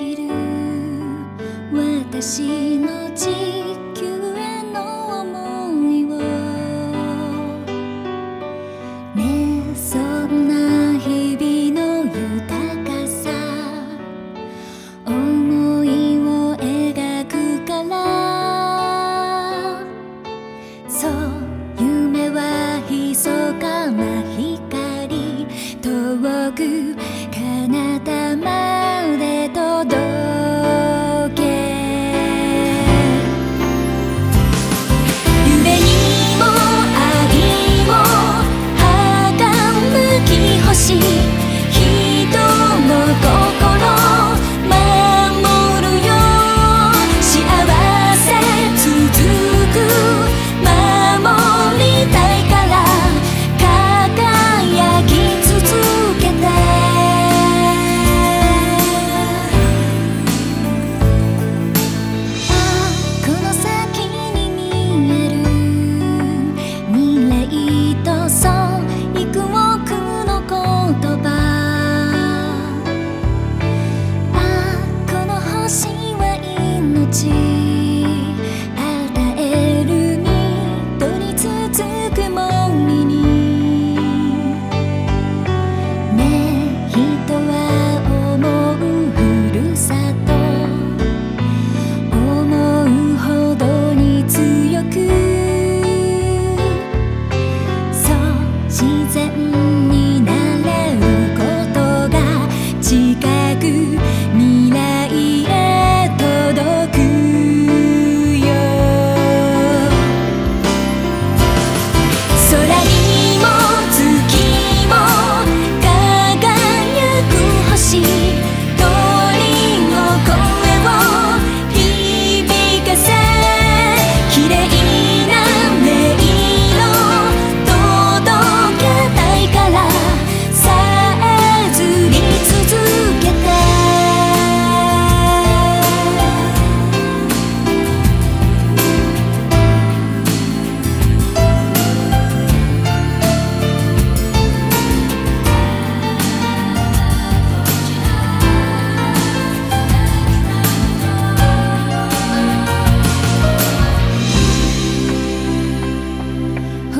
きる。私の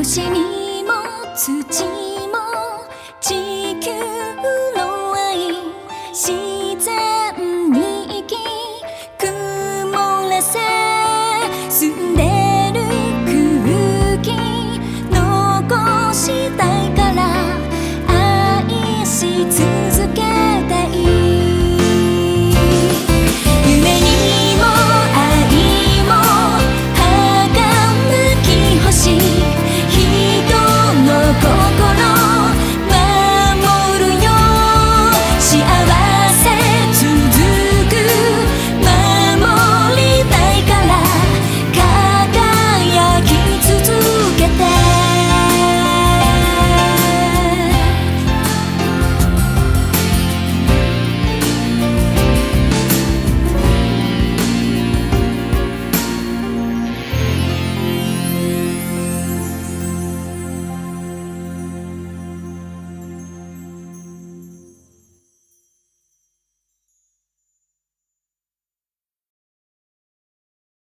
星にも土